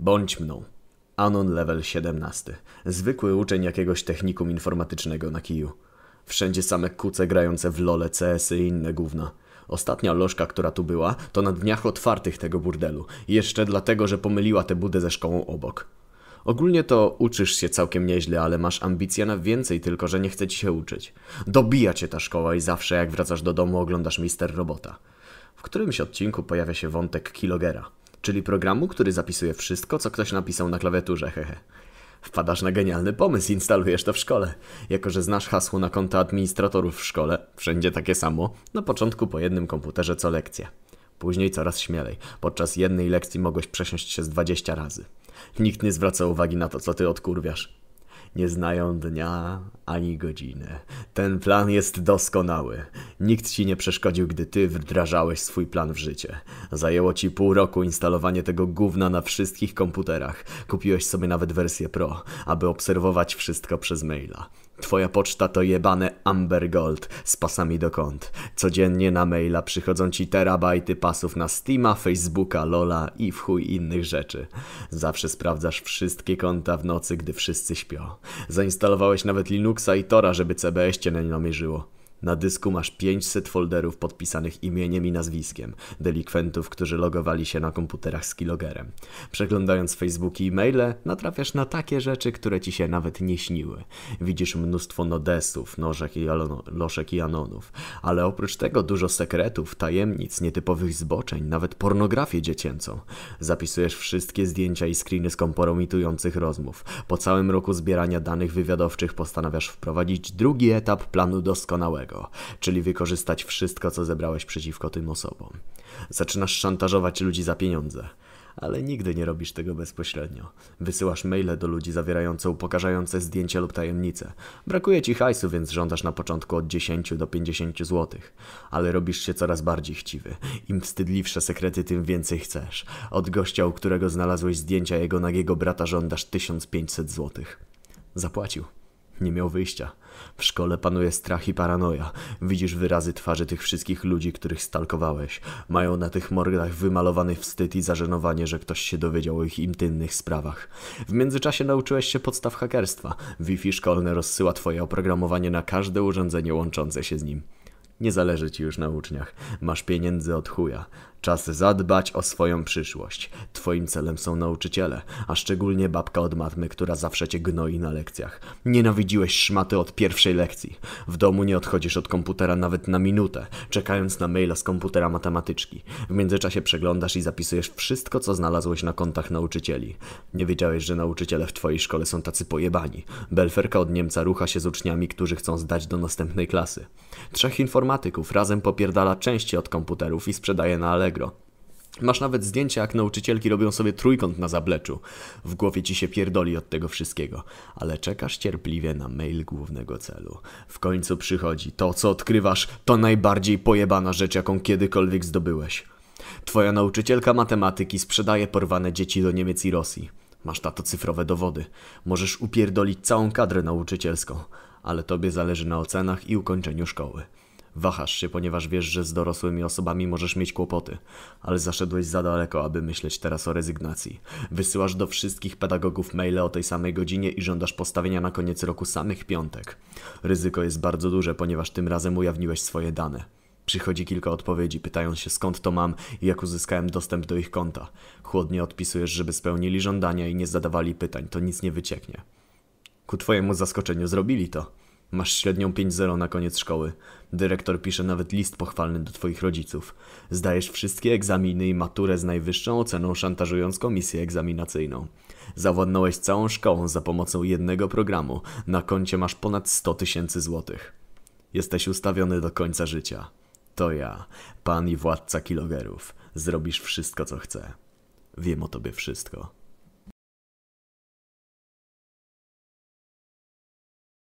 Bądź mną. Anon level 17. Zwykły uczeń jakiegoś technikum informatycznego na kiju. Wszędzie same kuce grające w lole, CS-y i inne gówna. Ostatnia lożka, która tu była, to na dniach otwartych tego burdelu. Jeszcze dlatego, że pomyliła tę budę ze szkołą obok. Ogólnie to uczysz się całkiem nieźle, ale masz ambicje na więcej, tylko że nie chce ci się uczyć. Dobija cię ta szkoła i zawsze jak wracasz do domu oglądasz Mister Robota. W którymś odcinku pojawia się wątek Kilogera, czyli programu, który zapisuje wszystko, co ktoś napisał na klawiaturze, hehe. Wpadasz na genialny pomysł, instalujesz to w szkole. Jako, że znasz hasło na konta administratorów w szkole, wszędzie takie samo, na początku po jednym komputerze co lekcja. Później coraz śmielej. Podczas jednej lekcji mogłeś przesiąść się z 20 razy. Nikt nie zwraca uwagi na to, co ty odkurwiasz. Nie znają dnia ani godziny. Ten plan jest doskonały. Nikt ci nie przeszkodził, gdy ty wdrażałeś swój plan w życie. Zajęło ci pół roku instalowanie tego gówna na wszystkich komputerach. Kupiłeś sobie nawet wersję Pro, aby obserwować wszystko przez maila. Twoja poczta to jebane Amber Gold z pasami do kont. Codziennie na maila przychodzą ci terabajty pasów na Steama, Facebooka, Lola i w chuj innych rzeczy. Zawsze sprawdzasz wszystkie konta w nocy, gdy wszyscy śpią. Zainstalowałeś nawet Linuxa i Tora, żeby CBS cię nie namierzyło. Na dysku masz 500 folderów podpisanych imieniem i nazwiskiem delikwentów, którzy logowali się na komputerach z kilogerem. Przeglądając Facebooki i maile, natrafiasz na takie rzeczy, które ci się nawet nie śniły. Widzisz mnóstwo nodesów, nożek i loszek i anonów, ale oprócz tego dużo sekretów, tajemnic, nietypowych zboczeń, nawet pornografię dziecięcą. Zapisujesz wszystkie zdjęcia i screeny z kompromitujących rozmów. Po całym roku zbierania danych wywiadowczych postanawiasz wprowadzić drugi etap planu doskonałego czyli wykorzystać wszystko, co zebrałeś przeciwko tym osobom. Zaczynasz szantażować ludzi za pieniądze. Ale nigdy nie robisz tego bezpośrednio. Wysyłasz maile do ludzi zawierające upokarzające zdjęcia lub tajemnice. Brakuje ci hajsu, więc żądasz na początku od 10 do 50 zł. Ale robisz się coraz bardziej chciwy. Im wstydliwsze sekrety, tym więcej chcesz. Od gościa, u którego znalazłeś zdjęcia jego nagiego brata, żądasz 1500 zł. Zapłacił. Nie miał wyjścia. W szkole panuje strach i paranoja. Widzisz wyrazy twarzy tych wszystkich ludzi, których stalkowałeś. Mają na tych mordach wymalowany wstyd i zażenowanie, że ktoś się dowiedział o ich intymnych sprawach. W międzyczasie nauczyłeś się podstaw hakerstwa. Wi-Fi szkolne rozsyła twoje oprogramowanie na każde urządzenie łączące się z nim. Nie zależy ci już na uczniach. Masz pieniędzy od chuja. Czas zadbać o swoją przyszłość. Twoim celem są nauczyciele, a szczególnie babka od matmy, która zawsze cię gnoi na lekcjach. Nienawidziłeś szmaty od pierwszej lekcji. W domu nie odchodzisz od komputera nawet na minutę, czekając na maila z komputera matematyczki. W międzyczasie przeglądasz i zapisujesz wszystko, co znalazłeś na kontach nauczycieli. Nie wiedziałeś, że nauczyciele w twojej szkole są tacy pojebani. Belferka od Niemca rucha się z uczniami, którzy chcą zdać do następnej klasy. Trzech informatyków razem popierdala części od komputerów i sprzedaje na Allegro. Masz nawet zdjęcia, jak nauczycielki robią sobie trójkąt na zableczu. W głowie ci się pierdoli od tego wszystkiego, ale czekasz cierpliwie na mail głównego celu. W końcu przychodzi. To, co odkrywasz, to najbardziej pojebana rzecz, jaką kiedykolwiek zdobyłeś. Twoja nauczycielka matematyki sprzedaje porwane dzieci do Niemiec i Rosji. Masz tato cyfrowe dowody. Możesz upierdolić całą kadrę nauczycielską, ale tobie zależy na ocenach i ukończeniu szkoły. Wahasz się, ponieważ wiesz, że z dorosłymi osobami możesz mieć kłopoty, ale zaszedłeś za daleko, aby myśleć teraz o rezygnacji. Wysyłasz do wszystkich pedagogów maile o tej samej godzinie i żądasz postawienia na koniec roku samych piątek. Ryzyko jest bardzo duże, ponieważ tym razem ujawniłeś swoje dane. Przychodzi kilka odpowiedzi, pytając się skąd to mam i jak uzyskałem dostęp do ich konta. Chłodnie odpisujesz, żeby spełnili żądania i nie zadawali pytań, to nic nie wycieknie. Ku twojemu zaskoczeniu zrobili to. Masz średnią 5-0 na koniec szkoły. Dyrektor pisze nawet list pochwalny do twoich rodziców. Zdajesz wszystkie egzaminy i maturę z najwyższą oceną, szantażując komisję egzaminacyjną. Zawładnąłeś całą szkołą za pomocą jednego programu. Na koncie masz ponad 100 tysięcy złotych. Jesteś ustawiony do końca życia. To ja, pan i władca kilogerów. Zrobisz wszystko, co chcę. Wiem o tobie wszystko.